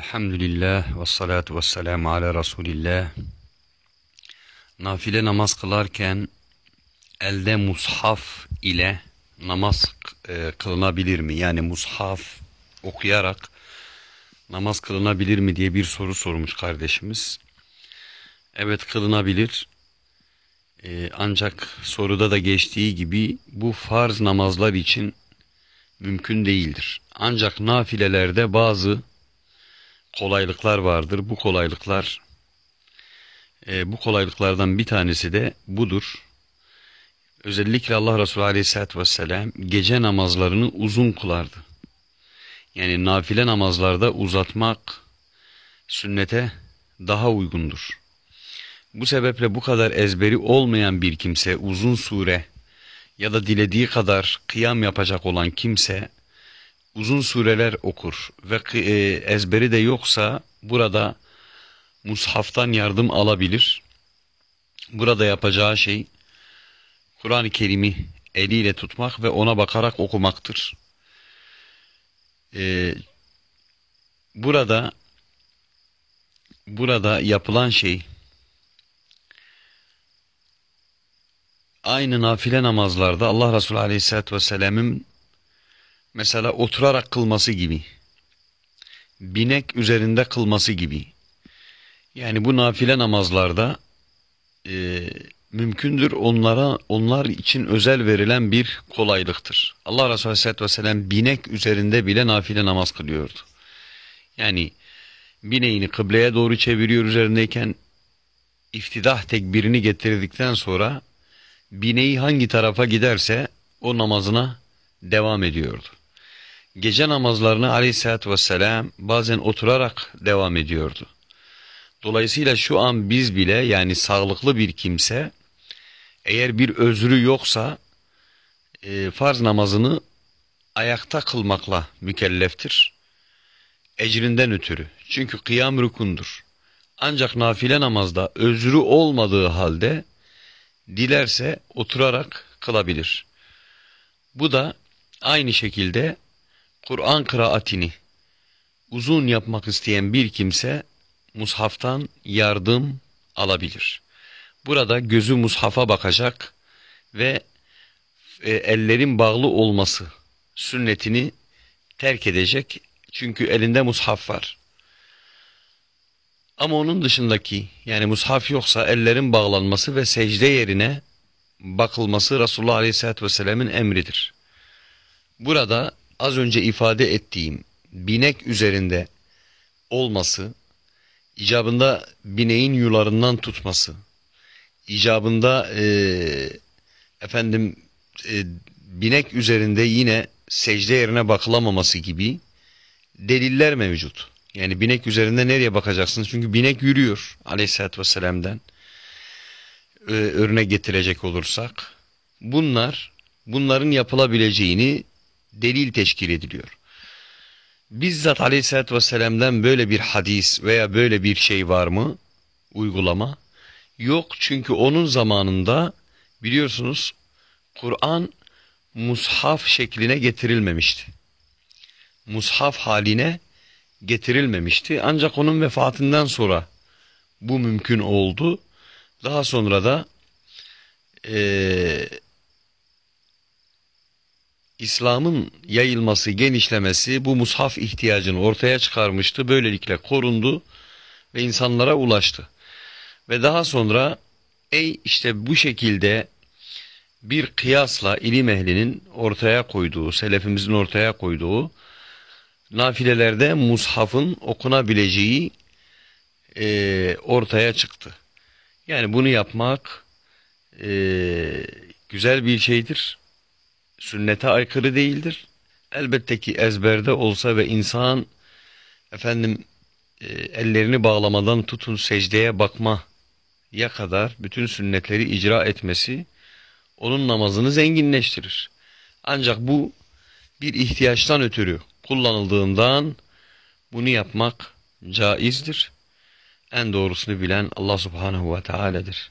Elhamdülillah ve salatu ve selamu ala Resulillah. Nafile namaz kılarken elde mushaf ile namaz e, kılınabilir mi? Yani mushaf okuyarak namaz kılınabilir mi diye bir soru sormuş kardeşimiz. Evet kılınabilir. E, ancak soruda da geçtiği gibi bu farz namazlar için mümkün değildir. Ancak nafilelerde bazı kolaylıklar vardır. Bu kolaylıklar e, bu kolaylıklardan bir tanesi de budur. Özellikle Allah Resulü Aleyhisselatü Vesselam gece namazlarını uzun kılardı. Yani nafile namazlarda uzatmak sünnete daha uygundur. Bu sebeple bu kadar ezberi olmayan bir kimse uzun sure ya da dilediği kadar kıyam yapacak olan kimse uzun sureler okur ve e, ezberi de yoksa burada mushaftan yardım alabilir. Burada yapacağı şey Kur'an-ı Kerim'i eliyle tutmak ve ona bakarak okumaktır. Ee, burada burada yapılan şey aynı nafile namazlarda Allah Resulü Aleyhisselatü Vesselam'ın mesela oturarak kılması gibi, binek üzerinde kılması gibi. Yani bu nafile namazlarda e, mümkündür onlara onlar için özel verilen bir kolaylıktır. Allah Resulü Aleyhisselatü Vesselam binek üzerinde bile nafile namaz kılıyordu. Yani bineğini kıbleye doğru çeviriyor üzerindeyken iftidah tekbirini getirdikten sonra bineği hangi tarafa giderse o namazına devam ediyordu. Gece namazlarını aleyhissalatü vesselam bazen oturarak devam ediyordu. Dolayısıyla şu an biz bile yani sağlıklı bir kimse eğer bir özrü yoksa e, farz namazını ayakta kılmakla mükelleftir. Ecrinden ötürü. Çünkü kıyam rükundur. Ancak nafile namazda özrü olmadığı halde dilerse oturarak kılabilir. Bu da aynı şekilde Kur'an kıraatini uzun yapmak isteyen bir kimse mushaftan yardım alabilir. Burada gözü mushafa bakacak ve e, ellerin bağlı olması sünnetini terk edecek. Çünkü elinde mushaf var. Ama onun dışındaki yani mushaf yoksa ellerin bağlanması ve secde yerine bakılması Resulullah Aleyhisselatü Vesselam'ın emridir. Burada az önce ifade ettiğim binek üzerinde olması, icabında bineğin yularından tutması, icabında e, efendim e, binek üzerinde yine secde yerine bakılamaması gibi deliller mevcut. Yani binek üzerinde nereye bakacaksınız? Çünkü binek yürüyor aleyhissalatü vesselam'dan. Ee, örnek getirecek olursak. Bunlar, bunların yapılabileceğini delil teşkil ediliyor. Bizzat aleyhissalatü vesselam'dan böyle bir hadis veya böyle bir şey var mı? Uygulama. Yok çünkü onun zamanında biliyorsunuz Kur'an mushaf şekline getirilmemişti. Mushaf haline getirilmemişti. Ancak onun vefatından sonra bu mümkün oldu. Daha sonra da e, İslam'ın yayılması, genişlemesi bu mushaf ihtiyacını ortaya çıkarmıştı. Böylelikle korundu ve insanlara ulaştı. Ve daha sonra ey işte bu şekilde bir kıyasla ilim ehlinin ortaya koyduğu, selefimizin ortaya koyduğu nafilelerde mushafın okunabileceği e, ortaya çıktı. Yani bunu yapmak e, güzel bir şeydir. Sünnete aykırı değildir. Elbette ki ezberde olsa ve insan efendim e, ellerini bağlamadan tutun secdeye bakma ya kadar bütün sünnetleri icra etmesi onun namazını zenginleştirir. Ancak bu bir ihtiyaçtan ötürü kullanıldığından bunu yapmak caizdir. En doğrusunu bilen Allah subhanehu ve teala'dır.